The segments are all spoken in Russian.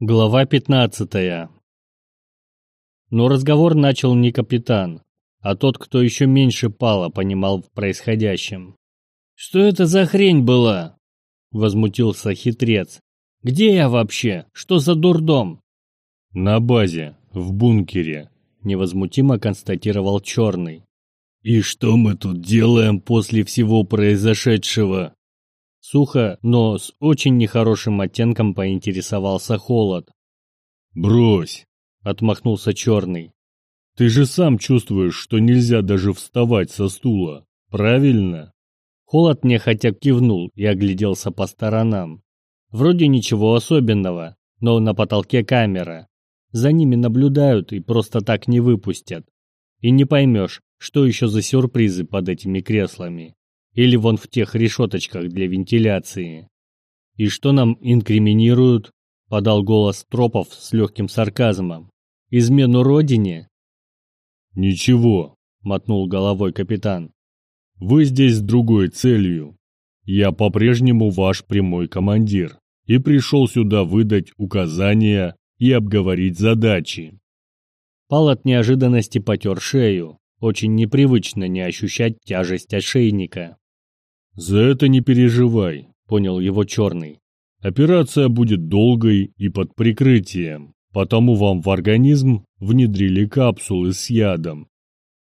Глава 15 Но разговор начал не капитан, а тот, кто еще меньше пала понимал в происходящем. «Что это за хрень была?» – возмутился хитрец. «Где я вообще? Что за дурдом?» «На базе, в бункере», – невозмутимо констатировал Черный. «И что мы тут делаем после всего произошедшего?» Сухо, но с очень нехорошим оттенком поинтересовался Холод. «Брось!» — отмахнулся Черный. «Ты же сам чувствуешь, что нельзя даже вставать со стула, правильно?» Холод нехотя кивнул и огляделся по сторонам. Вроде ничего особенного, но на потолке камера. За ними наблюдают и просто так не выпустят. И не поймешь, что еще за сюрпризы под этими креслами. Или вон в тех решеточках для вентиляции. И что нам инкриминируют? Подал голос Тропов с легким сарказмом. Измену родине? Ничего, мотнул головой капитан. Вы здесь с другой целью. Я по-прежнему ваш прямой командир и пришел сюда выдать указания и обговорить задачи. Пал от неожиданности потер шею. Очень непривычно не ощущать тяжесть ошейника. «За это не переживай», — понял его черный. «Операция будет долгой и под прикрытием, потому вам в организм внедрили капсулы с ядом.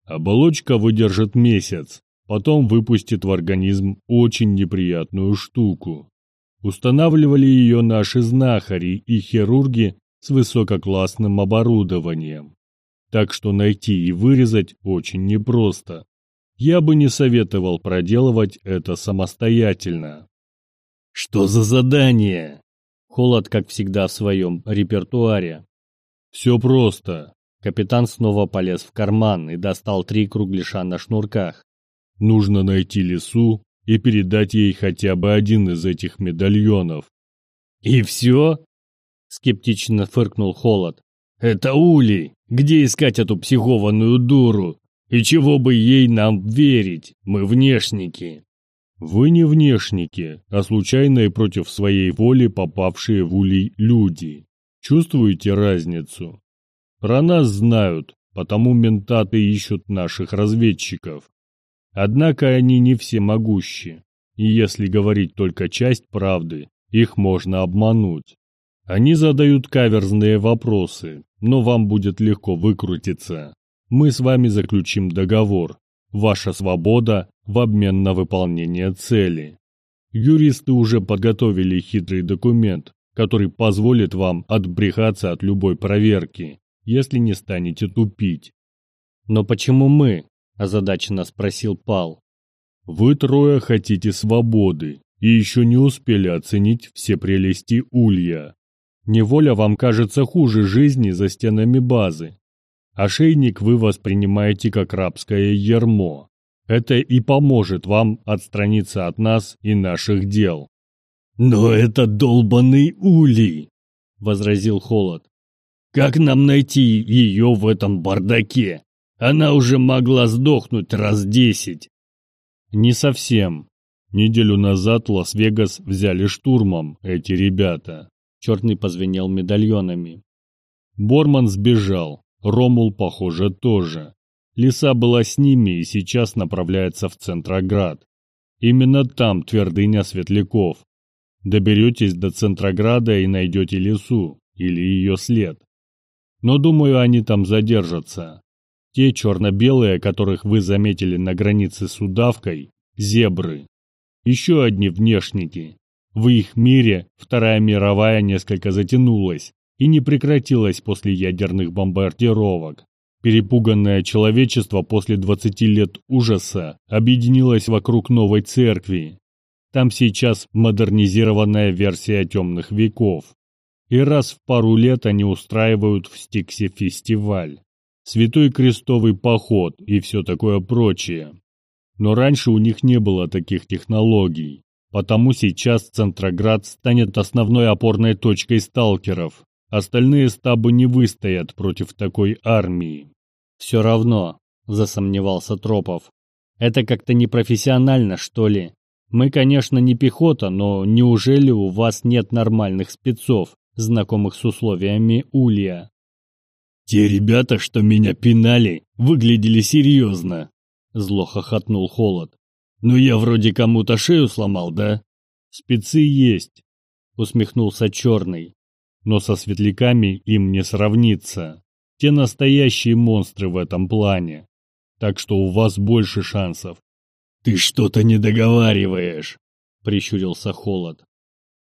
Оболочка выдержит месяц, потом выпустит в организм очень неприятную штуку. Устанавливали ее наши знахари и хирурги с высококлассным оборудованием. Так что найти и вырезать очень непросто я бы не советовал проделывать это самостоятельно. Что за задание? Холод, как всегда, в своем репертуаре. Все просто. Капитан снова полез в карман и достал три кругляша на шнурках. Нужно найти лису и передать ей хотя бы один из этих медальонов. «И все?» — скептично фыркнул Холод. «Это Ули! Где искать эту психованную дуру? И чего бы ей нам верить? Мы внешники. Вы не внешники, а случайные против своей воли попавшие в улей люди. Чувствуете разницу? Про нас знают, потому ментаты ищут наших разведчиков. Однако они не всемогущи, и если говорить только часть правды, их можно обмануть. Они задают каверзные вопросы, но вам будет легко выкрутиться мы с вами заключим договор. Ваша свобода в обмен на выполнение цели. Юристы уже подготовили хитрый документ, который позволит вам отбрехаться от любой проверки, если не станете тупить. «Но почему мы?» – озадаченно спросил Пал. «Вы трое хотите свободы и еще не успели оценить все прелести улья. Неволя вам кажется хуже жизни за стенами базы, Ошейник вы воспринимаете как рабское ермо. Это и поможет вам отстраниться от нас и наших дел. «Но это долбанный улей!» — возразил Холод. «Как нам найти ее в этом бардаке? Она уже могла сдохнуть раз десять». «Не совсем. Неделю назад Лас-Вегас взяли штурмом эти ребята». Черный позвенел медальонами. Борман сбежал, Ромул, похоже, тоже. Лиса была с ними и сейчас направляется в Центроград. Именно там твердыня светляков. Доберетесь до Центрограда и найдете лису, или ее след. Но думаю, они там задержатся. Те черно-белые, которых вы заметили на границе с удавкой, зебры. Еще одни внешники. В их мире Вторая мировая несколько затянулась, и не прекратилась после ядерных бомбардировок. Перепуганное человечество после 20 лет ужаса объединилось вокруг новой церкви. Там сейчас модернизированная версия темных веков. И раз в пару лет они устраивают в Стиксе фестиваль. Святой крестовый поход и все такое прочее. Но раньше у них не было таких технологий. Потому сейчас Центроград станет основной опорной точкой сталкеров, Остальные стабы не выстоят против такой армии. Все равно, засомневался Тропов. Это как-то непрофессионально, что ли? Мы, конечно, не пехота, но неужели у вас нет нормальных спецов, знакомых с условиями улья. «Те ребята, что меня пинали, выглядели серьезно», — зло хохотнул Холод. «Ну я вроде кому-то шею сломал, да?» «Спецы есть», — усмехнулся Черный. «Но со светляками им не сравниться. Те настоящие монстры в этом плане. Так что у вас больше шансов». «Ты что-то не договариваешь», — прищурился Холод.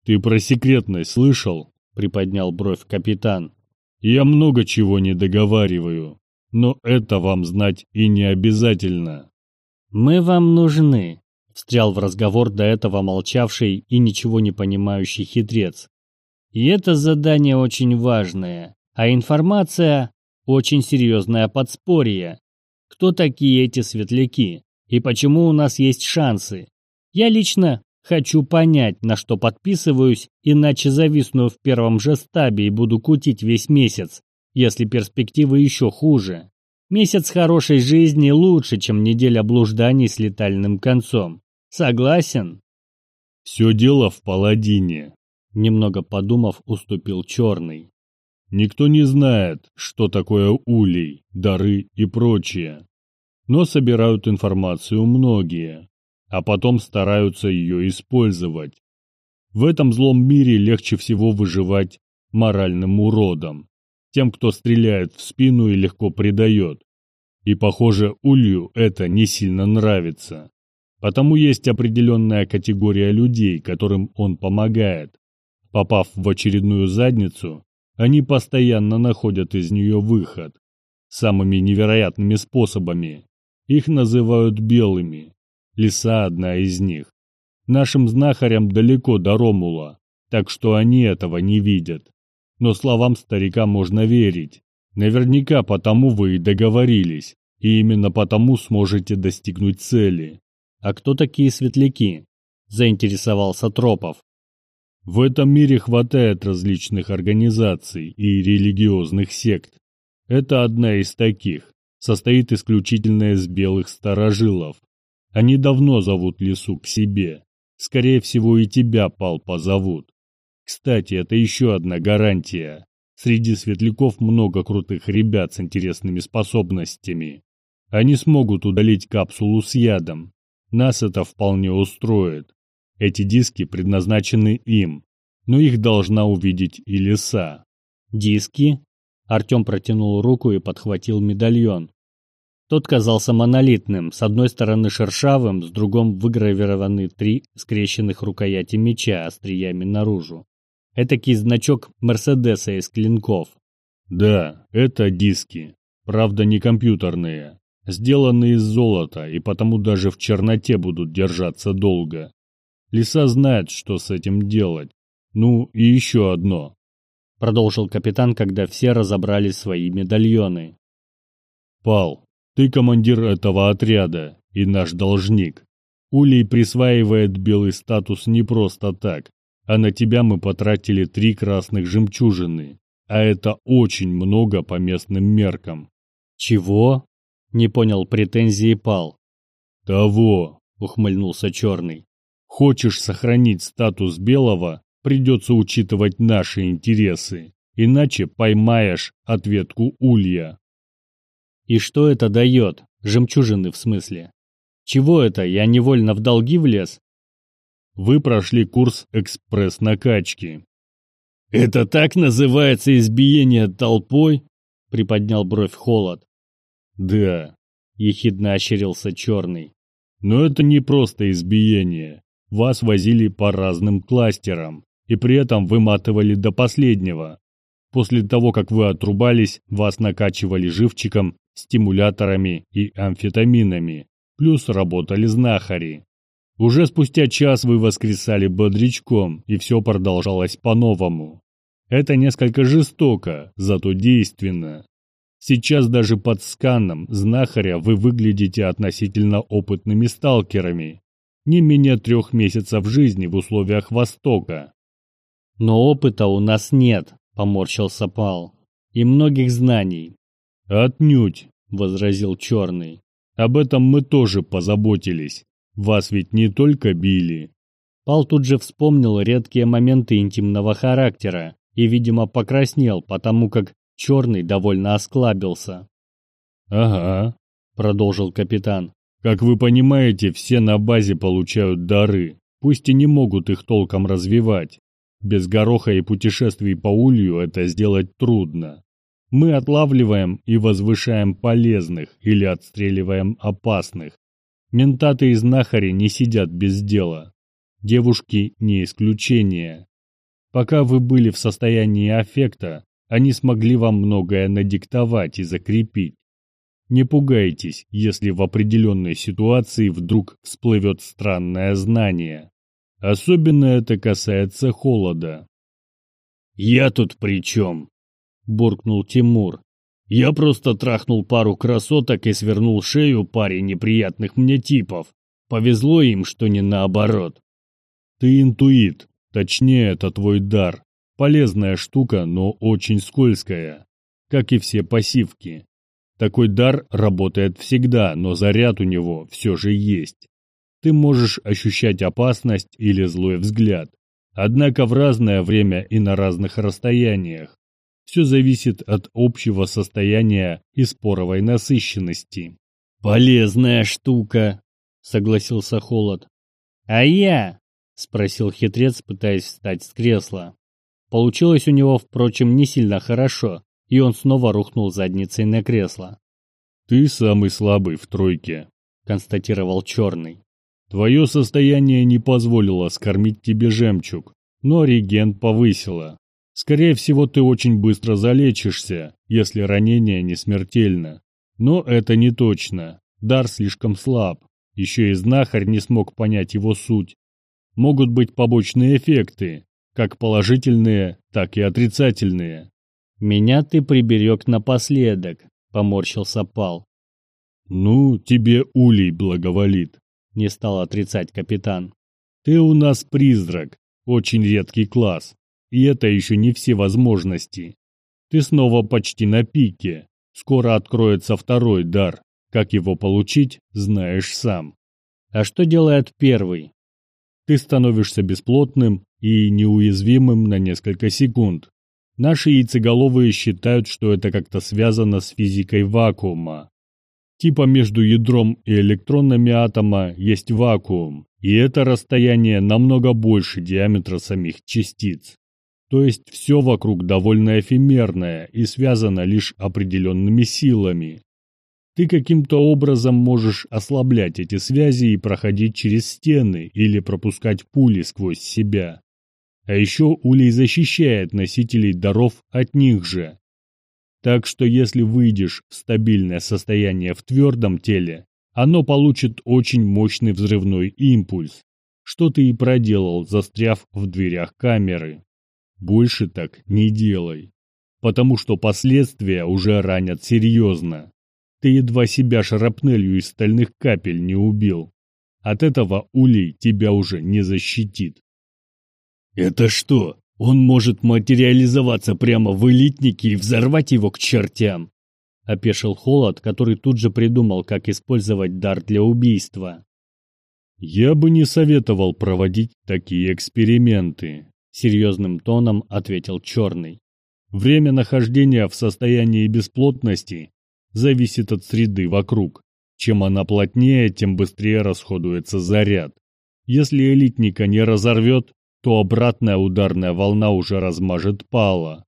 «Ты про секретность слышал?» — приподнял бровь капитан. «Я много чего не договариваю, но это вам знать и не обязательно». «Мы вам нужны», — встрял в разговор до этого молчавший и ничего не понимающий хитрец. «И это задание очень важное, а информация — очень серьезное подспорье. Кто такие эти светляки и почему у нас есть шансы? Я лично Хочу понять, на что подписываюсь, иначе зависну в первом же стабе и буду кутить весь месяц, если перспективы еще хуже. Месяц хорошей жизни лучше, чем неделя блужданий с летальным концом. Согласен? Все дело в паладине. Немного подумав, уступил черный. Никто не знает, что такое улей, дары и прочее. Но собирают информацию многие а потом стараются ее использовать. В этом злом мире легче всего выживать моральным уродом, тем, кто стреляет в спину и легко предает. И, похоже, Улью это не сильно нравится. Потому есть определенная категория людей, которым он помогает. Попав в очередную задницу, они постоянно находят из нее выход. Самыми невероятными способами. Их называют белыми. Лиса одна из них. Нашим знахарям далеко до Ромула, так что они этого не видят. Но словам старика можно верить. Наверняка потому вы и договорились, и именно потому сможете достигнуть цели. А кто такие светляки? Заинтересовался Тропов. В этом мире хватает различных организаций и религиозных сект. Это одна из таких, состоит исключительно из белых старожилов, они давно зовут лису к себе. Скорее всего, и тебя, Пал, позовут. Кстати, это еще одна гарантия. Среди светляков много крутых ребят с интересными способностями. Они смогут удалить капсулу с ядом. Нас это вполне устроит. Эти диски предназначены им, но их должна увидеть и лиса. «Диски?» Артем протянул руку и подхватил медальон. Тот казался монолитным, с одной стороны шершавым, с другой выгравированы три скрещенных рукояти меча остриями наружу. Этакий значок Мерседеса из клинков. Да, это диски. Правда, не компьютерные. Сделаны из золота, и потому даже в черноте будут держаться долго. Лиса знает, что с этим делать. Ну и еще одно. Продолжил капитан, когда все разобрали свои медальоны. Пал, ты командир этого отряда и наш должник. Улей присваивает белый статус не просто так, а на тебя мы потратили три красных жемчужины, а это очень много по местным меркам. Чего? Не понял претензии Пал. Того, ухмыльнулся Черный. Хочешь сохранить статус белого, придется учитывать наши интересы, иначе поймаешь ответку Улья. И что это дает? Жемчужины в смысле. Чего это, я невольно в долги влез? Вы прошли курс экспресс-накачки. Это так называется избиение толпой? Приподнял бровь холод. Да, ехидно ощерился черный. Но это не просто избиение. Вас возили по разным кластерам, и при этом выматывали до последнего. После того, как вы отрубались, вас накачивали живчиком стимуляторами и амфетаминами, плюс работали знахари. Уже спустя час вы воскресали бодрячком, и все продолжалось по-новому. Это несколько жестоко, зато действенно. Сейчас даже под сканом знахаря вы выглядите относительно опытными сталкерами. Не менее трех месяцев жизни в условиях Востока. Но опыта у нас нет, поморщился Пал. И многих знаний. «Отнюдь», — возразил Черный. «Об этом мы тоже позаботились. Вас ведь не только били». Пал тут же вспомнил редкие моменты интимного характера, и, видимо, покраснел, потому как черный довольно осклабился. «Ага», — продолжил капитан. «Как вы понимаете, все на базе получают дары, пусть и не могут их толком развивать. Без гороха и путешествий по улью это сделать трудно. Мы отлавливаем и возвышаем полезных или отстреливаем опасных. Ментаты и знахари не сидят без дела. Девушки не исключение. Пока вы были в состоянии аффекта, они смогли вам многое надиктовать и закрепить. Не пугайтесь, если в определенной ситуации вдруг всплывет странное знание. Особенно это касается холода. «Я тут при чем?» – буркнул Тимур. «Я просто трахнул пару красоток и свернул шею паре неприятных мне типов. Повезло им, что не наоборот». «Ты интуит», Точнее, это твой дар. Полезная штука, но очень скользкая. Как и все пассивки. Такой дар работает всегда, но заряд у него все же есть. Ты можешь ощущать опасность или злой взгляд. Однако в разное время и на разных расстояниях. Все зависит от общего состояния и споровой насыщенности. «Полезная штука», — согласился Холод. «А я?» — спросил хитрец, пытаясь встать с кресла. Получилось у него, впрочем, не сильно хорошо, и он снова рухнул задницей на кресло. «Ты самый слабый в тройке», — констатировал Черный. «Твое состояние не позволило скормить тебе жемчуг, но реген повысило. Скорее всего, ты очень быстро залечишься, если ранение не смертельно. Но это не точно. Дар слишком слаб. Еще и знахарь не смог понять его суть могут быть побочные эффекты, как положительные, так и отрицательные. «Меня ты приберег напоследок», — поморщился Пал. «Ну, тебе улей благоволит», — не стал отрицать капитан. «Ты у нас призрак, очень редкий класс, и это еще не все возможности. Ты снова почти на пике, скоро откроется второй дар, как его получить, знаешь сам». «А что делает первый?» ты становишься бесплотным и неуязвимым на несколько секунд. Наши яйцеголовые считают, что это как-то связано с физикой вакуума. Типа между ядром и электронами атома есть вакуум, и это расстояние намного больше диаметра самих частиц. То есть все вокруг довольно эфемерное и связано лишь определенными силами. Ты каким-то образом можешь ослаблять эти связи и проходить через стены или пропускать пули сквозь себя. А еще улей защищает носителей даров от них же. Так что если выйдешь в стабильное состояние в твердом теле, оно получит очень мощный взрывной импульс, что ты и проделал, застряв в дверях камеры. Больше так не делай, потому что последствия уже ранят серьезно. Ты едва себя шарапнелью из стальных капель не убил. От этого улей тебя уже не защитит. Это что, он может материализоваться прямо в элитнике и взорвать его к чертям? Опешил Холод, который тут же придумал, как использовать дар для убийства. «Я бы не советовал проводить такие эксперименты», — серьезным тоном ответил Черный. «Время нахождения в состоянии бесплотности зависит от среды вокруг. Чем она плотнее, тем быстрее расходуется заряд. Если элитника не разорвет, то обратная ударная волна уже размажет пала.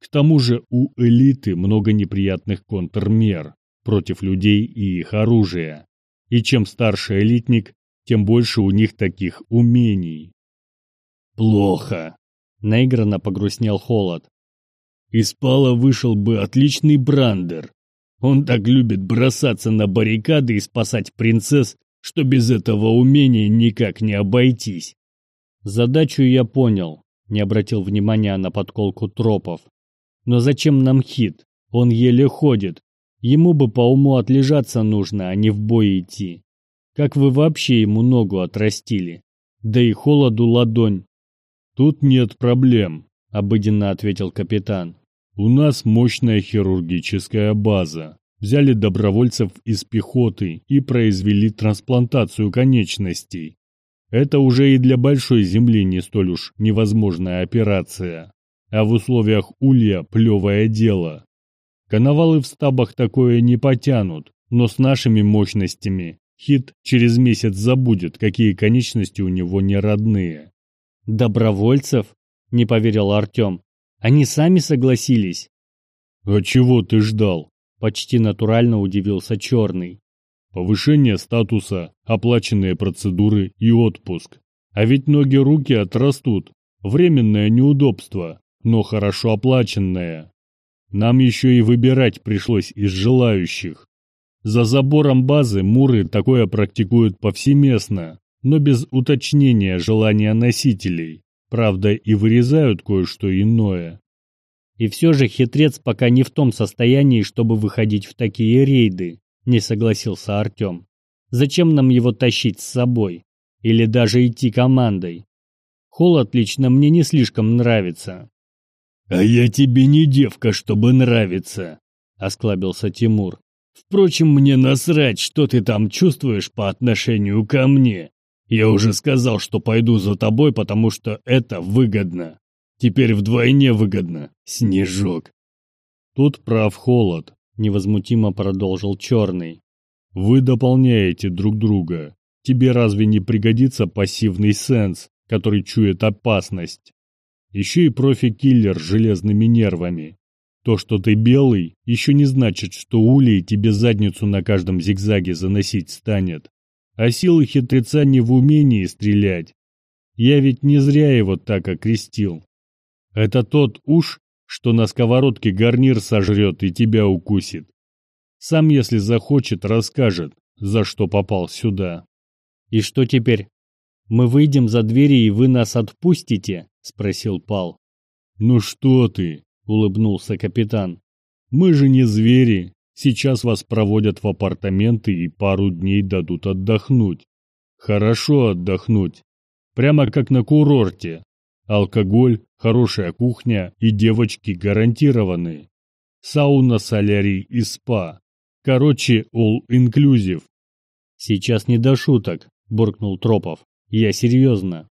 К тому же у элиты много неприятных контрмер против людей и их оружия. И чем старше элитник, тем больше у них таких умений. Плохо. Наигранно погрустнел Холод. Из пала вышел бы отличный брандер. Он так любит бросаться на баррикады и спасать принцесс, что без этого умения никак не обойтись. Задачу я понял, не обратил внимания на подколку тропов. Но зачем нам хит? Он еле ходит. Ему бы по уму отлежаться нужно, а не в бой идти. Как вы вообще ему ногу отрастили? Да и холоду ладонь. Тут нет проблем, обыденно ответил капитан. У нас мощная хирургическая база. Взяли добровольцев из пехоты и произвели трансплантацию конечностей. Это уже и для большой земли не столь уж невозможная операция. а в условиях улья плевое дело. Коновалы в стабах такое не потянут, но с нашими мощностями Хит через месяц забудет, какие конечности у него не родные. «Добровольцев?» – не поверил Артем. «Они сами согласились?» «А чего ты ждал?» – почти натурально удивился Черный. «Повышение статуса, оплаченные процедуры и отпуск. А ведь ноги-руки отрастут. Временное неудобство, но хорошо оплаченное. Нам еще и выбирать пришлось из желающих. За забором базы муры такое практикуют повсеместно, но без уточнения желания носителей. Правда, и вырезают кое-что иное. И все же хитрец пока не в том состоянии, чтобы выходить в такие рейды, не согласился Артем. Зачем нам его тащить с собой? Или даже идти командой? Холод лично мне не слишком нравится. «А я тебе не девка, чтобы нравиться», — осклабился Тимур. «Впрочем, мне насрать, что ты там чувствуешь по отношению ко мне. Я уже сказал, что пойду за тобой, потому что это выгодно. Теперь вдвойне выгодно, Снежок». Тут прав Холод, невозмутимо продолжил Черный. Вы дополняете друг друга. Тебе разве не пригодится пассивный сенс, который чует опасность? Еще и профи-киллер с железными нервами. То, что ты белый, еще не значит, что улей тебе задницу на каждом зигзаге заносить станет. А силы хитреца не в умении стрелять. Я ведь не зря его так окрестил. Это тот уж, что на сковородке гарнир сожрет и тебя укусит. Сам, если захочет, расскажет, за что попал сюда. «И что теперь? Мы выйдем за двери, и вы нас отпустите?» — спросил Пал. «Ну что ты?» — улыбнулся капитан. «Мы же не звери. Сейчас вас проводят в апартаменты и пару дней дадут отдохнуть. Хорошо отдохнуть. Прямо как на курорте. Алкоголь, хорошая кухня и девочки гарантированы. Сауна, солярий и спа. Короче, all inclusive. Сейчас не до шуток, буркнул Тропов. «Я серьезно».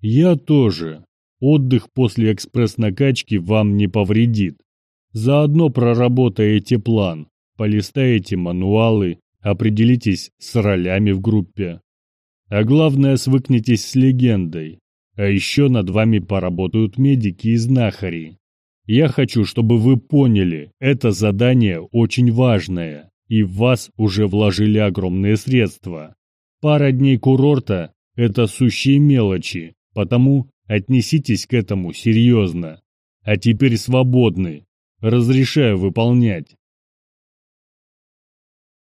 «Я тоже. Отдых после экспресс-накачки вам не повредит. Заодно проработаете план, полистаете мануалы, определитесь с ролями в группе. А главное, свыкнетесь с легендой. А еще над вами поработают медики и знахари. Я хочу, чтобы вы поняли, это задание очень важное, и в вас уже вложили огромные средства. Пара дней курорта – это сущие мелочи, потому отнеситесь к этому серьезно. А теперь свободны. Разрешаю выполнять.